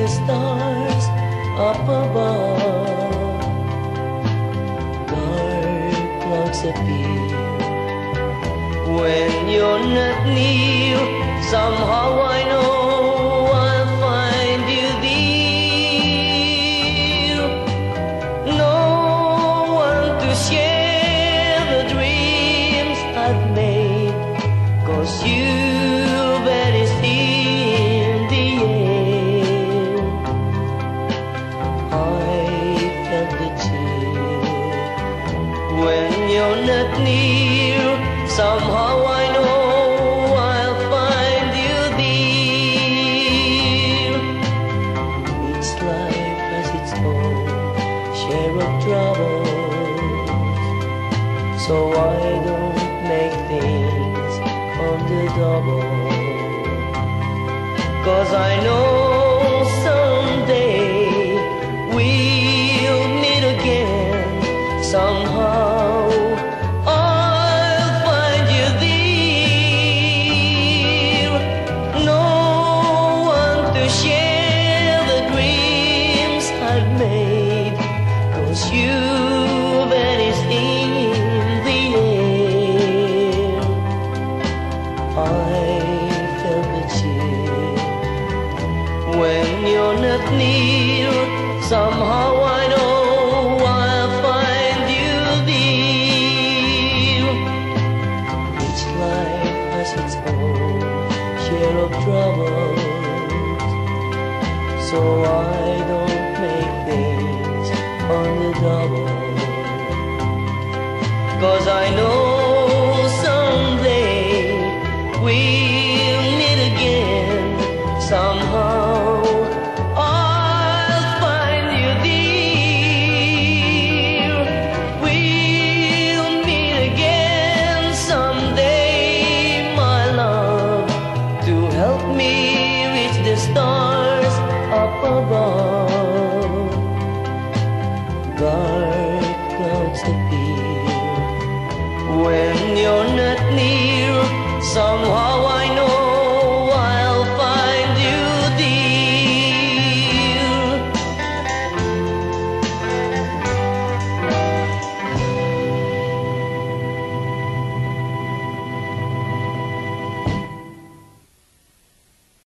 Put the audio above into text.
the stars up above. Dark clouds appear when you're not near. Somehow you're not near. Somehow I know I'll find you there. Each life has its own share of troubles. So I don't make things on the double. Cause I know when you're not near. Somehow I know I'll find you there. Each life has its own share of troubles, so I don't make things on the double. Cause I know clouds